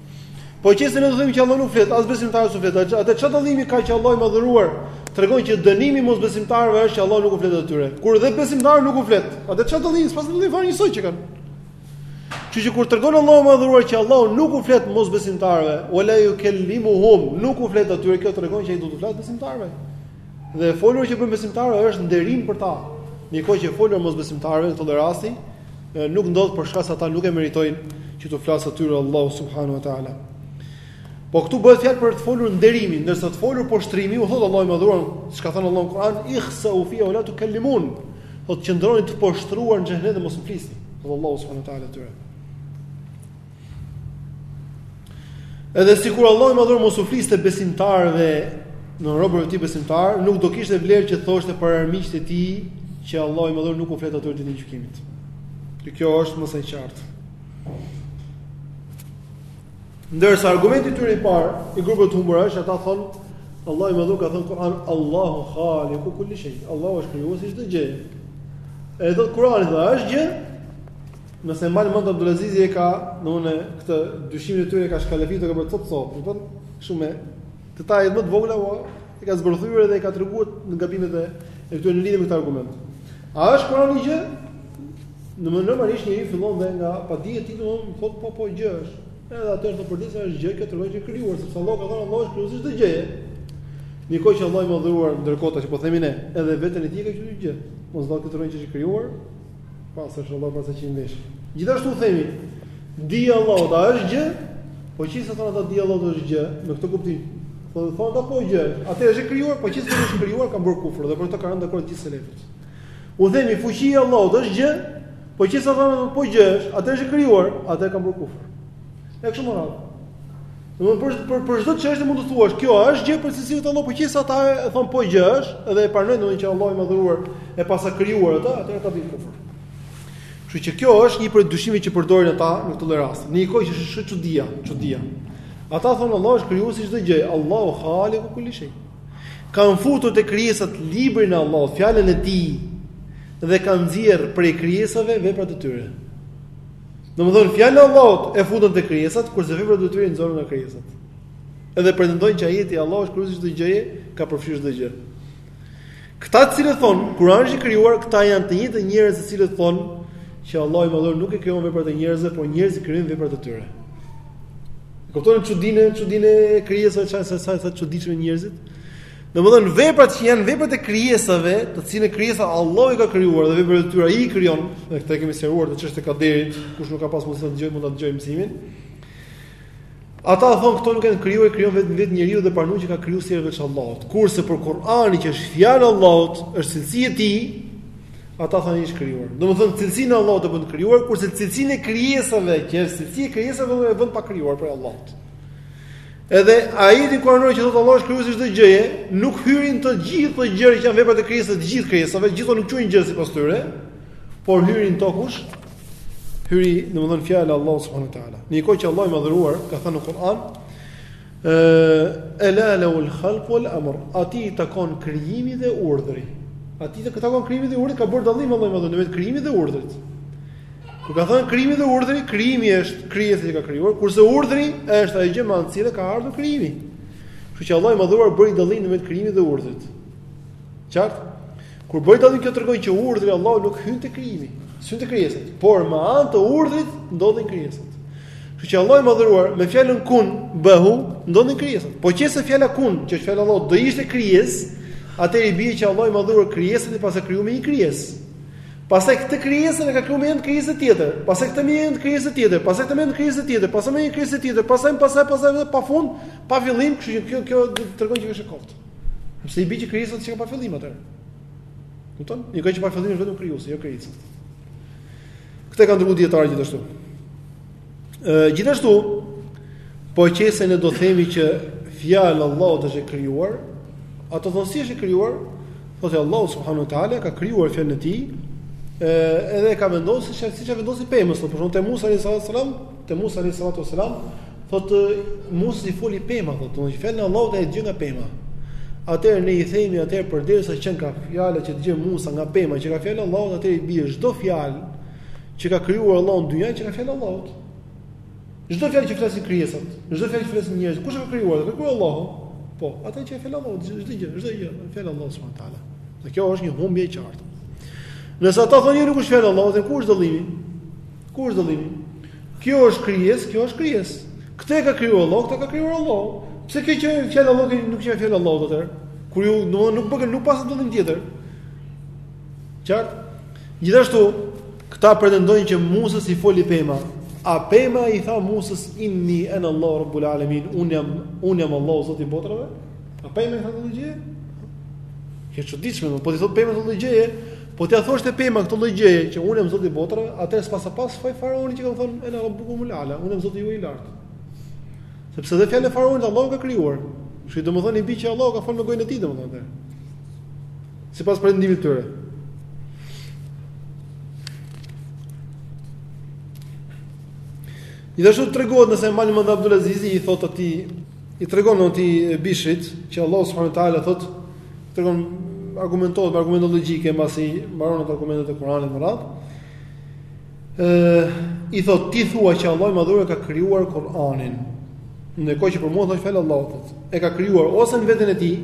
Po qe se ne do themi që Allahu nuk flet, as besimtarëve s'u flet. Atëherë çfarë dallimi ka që Allahu i madhëruar tregon që dënimi i mosbesimtarëve është që Allah nuk u flet atyre. Kur edhe besimtarëve nuk u flet. Atëherë çfarë dallimi, s'paska dallim fare njësoj qenkan. Kështu që kur tregon Allahu i madhëruar që Allahu nuk u flet mosbesimtarëve, wa la jukellimuhum, nuk u flet atyre, kjo tregon që ai do t'u flasë besimtarëve. Dhe e folura që u bën besimtarëve është nderim për ta. Në një kohë që e folura mosbesimtarëve në këtë lloj rasti nuk ndodh për shkak se ata nuk e meritojnë që t'u flasë atyre Allahu subhanahu wa taala. Po këtu bëhet fjalë për të folur nderimi, ndërsa të folur poshtrimi, u thotë Allahu i madhëruar, siç ka thënë Allahu në Kur'an, ihsau fiha wala tukallimun. Thotë qëndroni të poshtruar në xhehenem dhe mos më flisni. Allahu subhanahu wa taala atyre. Edhe sikur Allahu i Madhëruar mos u fliste besimtarëve domethënë robërve të tij besimtarë, nuk do kishte vlerë që thoshte për armiqtë e tij që Allahu i Madhëruar nuk u flet atyre ditën e gjykimit. Dhe kjo është më se e qartë. Ndërsa argumenti i tyre i parë i grupit të humbur është ata thon Allahu i Madhëruar ka thënë Kur'an Allahu khaliqu kulli shay. Allahu është krijuesi i çdo gjëje. Edhe Kur'ani thonë, është gjë Nëse mbani mend Abdulazizi e ka, domthonë këtë dyshimin e tyre ka shkalefitur copë-copë, domethënë kështu në detajet më të vogla, po e ka zbërthyer dhe e ka treguar në gabimet e e këtyre në lidhje me këtë argument. A është Kurani gjë? Domethënë normalisht njeriu fillon dhe nga padija e tij do të thotë po po gjë është. Edhe atëherë përderisa është gjë kjo tregon që është krijuar, sepse Allahu ka thënë Allahu është krijuesi i çdo gjëje. Në një kohë që Allahu i madhëruar ndërkohë tash po themi ne, edhe veten e tij ka quajtur gjë. Mos do të thotë që është krijuar, Pastër është Allahu prej asaj që i mveshin. Gjithashtu themi, dija e Allahut a është gjë, po qe se thonë ata dija e Allahut është gjë, me këtë kuptim. Po thonë ata po gjë, atëherë është krijuar, po qe se është krijuar kanë bërë kufër dhe për këtë kanë rënë dakord gjithë selefët. U themi fuqia e Allahut është gjë, po qe se thonë po gjë, atëherë është krijuar, atëherë kanë bërë kufër. E kështu me radhë. Domthonë për për për çdo cilësi mund të thuash, kjo është gjë për cilësitë e Allahut po qe se ata thonë po gjë është dhe e pranojnë domthonë që Allahu i madhëruar e paska krijuar atë, atëherë kanë bërë kufër. Kështu që kjo është një prej dyshimeve që përdorin ata në këtë lloj rasti. Në një kohë që është shiko çudia, çudia. Ata thonë Allahu është krijuesi i çdo gjëje, Allahu khaliqu kulli shay. Kan futur te krijesat librin e Allahut, fjalën e tij dhe kanë nxjerr prej krijesave veprat e tyre. Domethënë fjalën e Allahut e futën te krijesat, kurse veprat e tyre i nxorën nga krijesat. Edhe pretendojnë që ajeti Allahu është krijuesi i çdo gjëje, ka përfshirë çdo gjë. Këta të cilët thon, Kurani është i krijuar, këta janë të njëjtët njerëz të cilët thon që Allahu i Madhëruar nuk i krijon veprat e njerëzve, por njerëzit i krijojnë veprat e tyre. E kuptoni çudinë, çudinë e krijesave, çfarë sa sa të çuditshëm njerëzit? Domethënë veprat që janë veprat e krijesave, të cilat krijesa Allahu i ka krijuar dhe veprat e tyre ai i krijon, ne këtë kemi sqaruar në çështën e kaderit, kush nuk ka pas mundësi të dëgjojë mund ta dëgjojë mësimin. Ata thonë këto nuk janë krijuar, i krijon vetë njeriu dhe pranojnë që ka krijues veç Allahut. Kurse për Kur'anin që është fjalë e Allahut, është cilësi e tij, ata thonë është krijuar. Domethënë cilësinë e Allahut e bëjnë të krijuar, kurse cilësinë e krijesave, që është cilësi e krijesave, e bëjnë të pakrijuar prej Allahut. Edhe ajeti kuranor që thotë Allahu është krijues i çdo gjëje, nuk hyrin te gjithë gjërat që janë veprat e krijesës, të gjithë krijesave, gjithë këto nuk quhen gjë sipas tyre, por hyn te to kush? Hyri, domethënë fjala e Allahut subhanahu wa taala. Në kohë që Allahu i madhëruar ka thënë në Kur'an, ë ela lahul khalq wal amr, atij i takon krijimi dhe urdhri. Atij i takon krijimi dhe urdhri, ka bërë dallim Allahu i madhëruar ndërmjet krijimit dhe urdhrit. Kur ka thënë krijimi dhe urdhri, krijimi është krijesa që ka krijuar, kurse urdhri është ajo gjë me anë të cilës ka ardhur krijimi. Kështu që Allahu i madhëruar bëri dallim ndërmjet krijimit dhe urdhrit. Qartë? Kur bëri dallim kjo tregon që urdhri i Allahut nuk hyn te krijimi, s'hyn te krijesat, por me anë të urdhrit ndodhin krijesat. Kështu që Allahu i madhëruar me fjalën kun bëhu ndodhin krijesat. Po qe se fjala kun, që është fjala e Allahut, do ishte krijesë, atëherë i bie që Allahu i madhëruar krijesat i paska krijuar me një krijesë. Pastaj këtë krijesën e ka krijuar me një krijesë tjetër, pastaj këtë me një krijesë tjetër, pastaj këtë me një krijesë tjetër, pastaj me një krijesë tjetër, pastaj pastaj pastaj edhe pafund, pa fillim, kështu që kjo kjo tregon që është e kot. Sepse i bie që krijesa qenka pa fillim atëherë. Kupton? Në një kohë që pa fillim është vetëm krijuesi, jo krijesa. Këtë e kanë treguar dijetarët gjithashtu. Gjithashtu, po qe se ne do themi që fjala e Allahut është e krijuar, ata thonë si është e krijuar? Thotë Allahu subhanahu wa taala ka krijuar fjalën e tij, edhe e ka vendosur se siç e vendosi te pema, për shembull te Musa alayhi salam, te Musa alayhi salatu wasalam, thotë Musait i foli pema, thotë, do të thotë fjalën e Allahut dhe e dëgjoi nga pema. Atëherë ne i themi atëherë përderisa qenka fjala që dëgjoi Musa nga pema, qenka fjala e Allahut, atëherë i bie çdo fjalë Që ka krijuar Allahu në dynja qenka fjala e Allahut. Çdo fjalë që flasin krijesat, çdo fjalë që flasin njerëzit, kush e ka krijuar? E ka krijuar Allahu. Po, atëherë qenka fjala e Allahut, çdo gjë, çdo gjë, fjala e Allahut subhanahu wa taala. Dhe kjo është një humbje e qartë. Nëse ata thonë nuk është fjala e Allahut, ku është dallimi? Ku është dallimi? Kjo është krijesë, kjo është krijesë. Këtë e ka krijuar Allahu, këtë e ka krijuar Allahu. Pse kjo qenka fjala e Allahut, nuk është fjala e Allahut atëherë? Kur ju nuk nuk bëkan nuk paska dallim tjetër. Qartë? Gjithashtu, këta pretendojnë që Musës i foli pema. A pema i tha Musës inni en Allahu rabbul alamin, unë jam unë jam Allahu Zoti i botërave? A pema i tha këtë gjë? Kjo është e çuditshme, po t'i thot pema këtë gjë, Po t'ia thoshte pema këtë lloj gjëje që unë jam Zoti i botërave, atëherë s'pas s'ka pas faj faraoni që ka thënë ena rabbukum ala, unë jam Zoti juaj i lartë. Sepse dhe fjalën e faraonit Allahu e ka krijuar. Kështu domethënë i bi që Allahu ka fol me gojën e tij domethënë. Sipas pretendimit të tyre. Gjithashtu tregohet nëse e mbani mend Abdul Azizi i thotë atij i tregon atij Bishrit që Allahu subhanahu wa taala thotë tregon argumentohet me argumente logjike mbasi mbaron ato argumente të Kuranit me radh i thot ti thua që Allahu i madhëruar e ka krijuar Kur'anin. Në kohë që për mua është fjala e Allahut thot, e ka krijuar ose në veten e tij,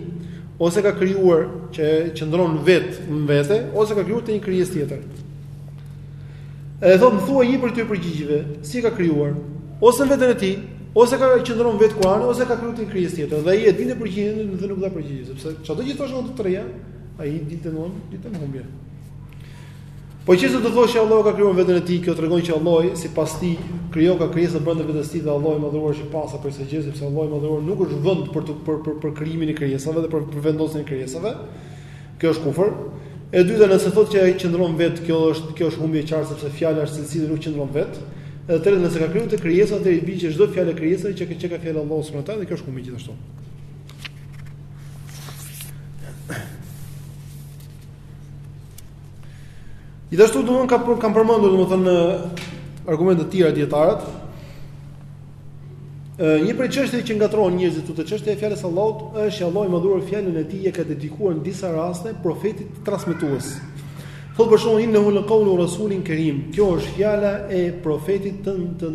ose e ka krijuar që qëndron vet në vete, ose e ka krijuar te një krijesë tjetër. E thot më thuaj një prej tre përgjigjeve, si e ka krijuar? Ose në veten e tij, ose ka qëndron vet Kur'ani, ose e ka krijuar te një krijesë tjetër. Dhe ai e dinte përgjigjen dhe nuk dha përgjigje, sepse çdo gjë thosh nga të trija, ai dilte në humbje, dilte në humbje. Po qe se do thosh që Allahu e ka krijuar në veten e tij, kjo tregon që Allahu sipas tij krijoi ka krijesa brenda vetes tij dhe Allahu i madhëruar është i pastër prej kësaj gjëje, sepse Allahu i madhëruar nuk është vend për të për për, për krijimin e krijesave dhe për, për vendosjen e krijesave. Kjo është kufër. E dyta nëse thotë që ai qëndron vet, kjo është kjo është humbje e qartë sepse fjala është cilësi dhe nuk qëndron vet. Edhe e treta nëse e ka krijuar te krijesat, atëherë i bie që çdo fjalë e krijesave qenka qenka fjala e Allahut subhanahu wa taala dhe kjo është humbje gjithashtu. Gjithashtu do të kan kan përmendur domethënë argumente të tjera dietarët. Ë një prej çështjeve që ngatërrohen njerëzit këtu te çështja e fjalës së Allahut është që Allahu i madhëruar fjalën e tij ia ka dedikuar në disa raste profetit transmetues. Thotë për shembull innahu la qawlu rasulin karim. Kjo është fjala e profetit të të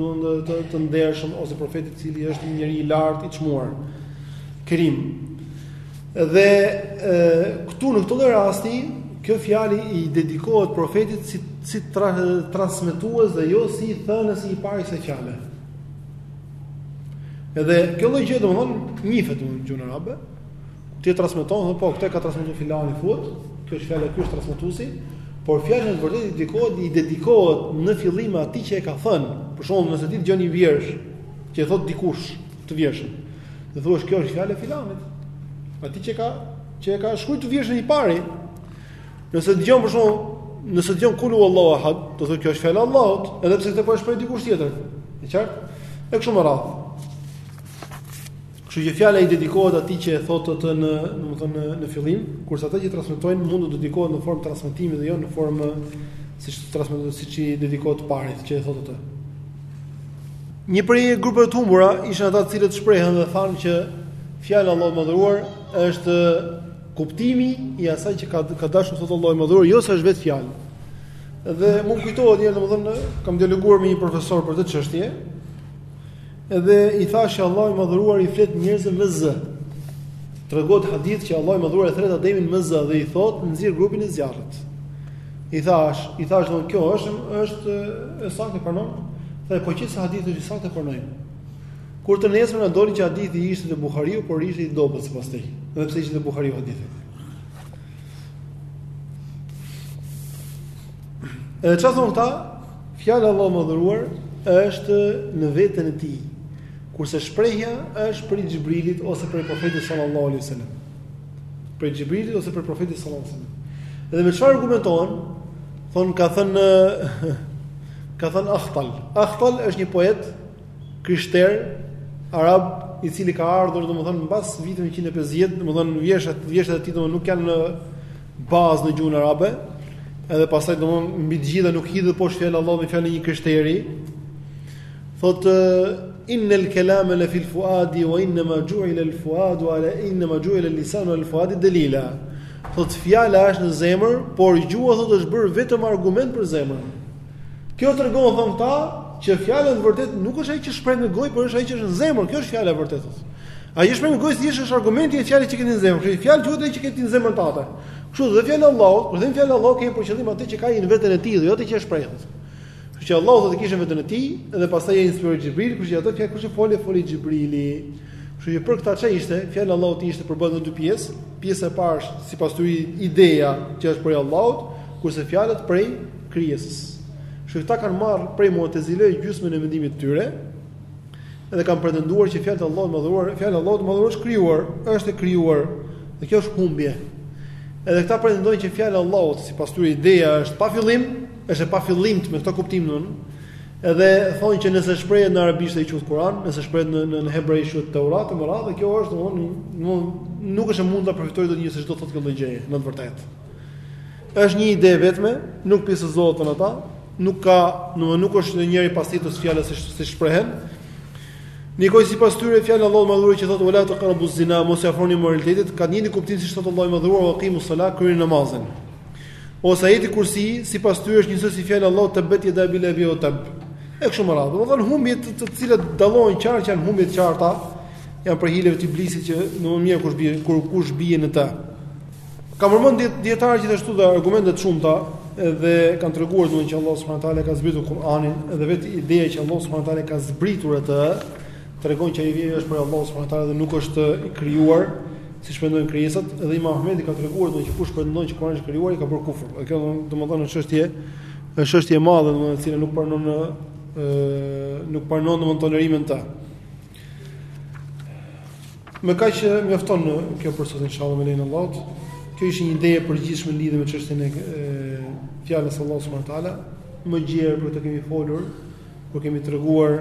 të, të ndershëm ose profetit i cili është një njeri i lartë i çmuar. Karim. Dhe këtu në këtë lloj rasti, kjo fjalë i dedikohet profetit si si tra, transmetues dhe jo si thënës i parë i kësaj fjale. Edhe kjo lloj gjëje domthon njifet në gjuhën arabe, ti transmeton dhe po këtë e ka transmetuar filani thuhet, kjo është fjala e këtij transmetuesi, por fjala në të vërtetë i dedikohet i dedikohet në fillim atij që e ka thënë. Për shembull, nëse ti dëgjon një vjersh që e thot dikush, Të vjershën. Dhe thua kjo është fjalë e filanit. Atij që e ka që e ka shkruar të vjershën i pari. Nëse dëgjon për shkakun, nëse dëgjon kul huallahu ahad, do thotë kjo është fjalë e Allahut, edhe pse këtë po e shpreh dikush tjetër. E qartë? E kështu me radhë. Kështu që fjala i dedikohet atij që e thotë atë në, domethënë në, në fillim, kurse ata që transmetojnë mund t'u dedikohet në formë transmetimi dhe jo në formë siç transmetohet siç i dedikohet të parit që e thotë atë. Një prej grupeve të humbura ishin ata të cilët shprehën dhe thanë që fjala e Allahut të madhëruar është kuptimi i asaj që ka ka dashur të thotë Allahu i madhëruar, jo se është vetë fjalë. Dhe më kujtohet një herë domethënë kam dialoguar me një profesor për këtë çështje. Edhe i thashë Allahu i madhëruar i flet njerëzve me zë. Tregohet hadith që Allahu i madhëruar e thërret Ademin me zë dhe i thotë nxirr grupin e zjarrit. I thashë, i thashë domethënë kjo është është e saktë pranon. Tha po qe se hadithi është i saktë pranoj. Kur të nesër na doli që hadithi ishte te Buhariu, por ishte i dobët sipas tij, edhe pse ishte te Buhariu hadithi. Edhe çfarë thonë këta? Fjala e Allahut të madhëruar është në veten e tij. Kurse shprehja është prej Xhibrilit ose prej profetit sallallahu alaihi wasallam. Prej Xhibrilit ose prej profetit sallallahu alajhi wasallam. Dhe me çfarë argumentohen? Thonë ka thënë ka thënë Ahtal. Ahtal është një poet i krishterë arab i cili ka ardhur domethënë mbas vitit 150, domethënë vjeshat vjeshat e tij domethënë nuk janë bazë në gjuhën arabe. Edhe pastaj domthon mbi të gjitha nuk hidhet poshtë fjala e Allahut me fjalën e një krishteri. Thotë inna al-kalama la fi al-fuadi wa inna ma ju'ila al-fuadu ala inna ma ju'ila al-lisanu ala al-fuadi dalila. Thotë fjala është në zemër, por gjuha thotë është bërë vetëm argument për zemrën. Kjo tregon thonë ata që fjala e vërtetë nuk është ajo që shpreh me gojë, por është ajo që është në zemër. Kjo është fjala e vërtetë. Ajo që shpreh me gojë thjesht është argumenti i fjalës që keni në zemër. Kjo fjalë duhet që keni në zemër të atë. Kështu dhe fjala e Allahut, kur themi fjala e Allahut kemi për qëllim atë që ka në veten e tij, jo atë që e shpreh. Kështu që Allahu e kishte në veten e tij dhe pastaj e inspiroi Xhibrilin, kështu që ato fjalë kush i foli, foli Xhibrili. Kështu që për këtë çështje ishte fjala e Allahut ishte e përbërë në dy pjesë, pjesa e parë është sipas tyre ideja që është prej Allahut, kurse fjalët prej krijesës. Kështu këta kanë marrë prej Mu'tazile gjysmën e mendimit të tyre dhe kanë pretenduar që fjalët e Allahut të madhëruar, fjala e Allahut të madhëruar është krijuar, është e krijuar. Dhe kjo është humbje. Edhe këta pretendojnë që fjala e Allahut, sipas tyre ideja është pa fillim, Është e pafillimtë me këtë kuptim domun. Edhe thonë që nëse shprehet në arabisht ai quhet Kur'an, nëse shprehet në në hebreisht quhet Teurat, me radhë, kjo është domun, domun nuk është e mundur ta përfytyrojë dot njeri se ç'do thotë këtë gjë, në të vërtetë. Është një ide e vetme, nuk pjesëzohet thonë ata, nuk ka, domun nuk është ndonjëri pas tjetrës së fjalës se si shprehen. Nikoj sipas tyre fjala e Allahut të madhëruar që thotë wala taqrabu zina, mos iu afroni imoralitetit, ka një kuptim siç thotë Allahu i madhëruar wa aqimus salat, kryeni namazin. Ose ajeti kursi, sipas tyre është njësoj si fjala e Allahut tebet jeda ebi lehebin ue teb. E kështu me radhë. Domethënë humbje të, të cilat dallohen qartë që janë humbje të qarta, janë prej hileve të iblisit që në mjerë kush bie, kur kush bie në të. Kanë përmend dijetarët gjithashtu dhe argumente të shumta dhe kanë treguar domun që Allah subhanahu teala ka zbritur Kur'anin dhe vetë ideja që Allah subhanahu teala ka zbritur atë tregon që ai vjen, është prej Allahut subhanahu wa taala dhe nuk është i krijuar siç mendojnë krijesat, edhe Imam Ahmedi ka treguar domun që kush pretendon që Kurani është krijuar ai ka bërë kufër. Dhe kjo domun është çështje është çështje e madhe domun e cila nuk pranon në nuk pranon domun tolerim në të. Me kaq mjafton kjo për sot inshallah me lejen e Allahut. Kjo ishte një ide e përgjithshme lidhur me çështjen e fjalës së Allahut subhanahu wa taala. Më gjerë për të kemi folur, por kemi treguar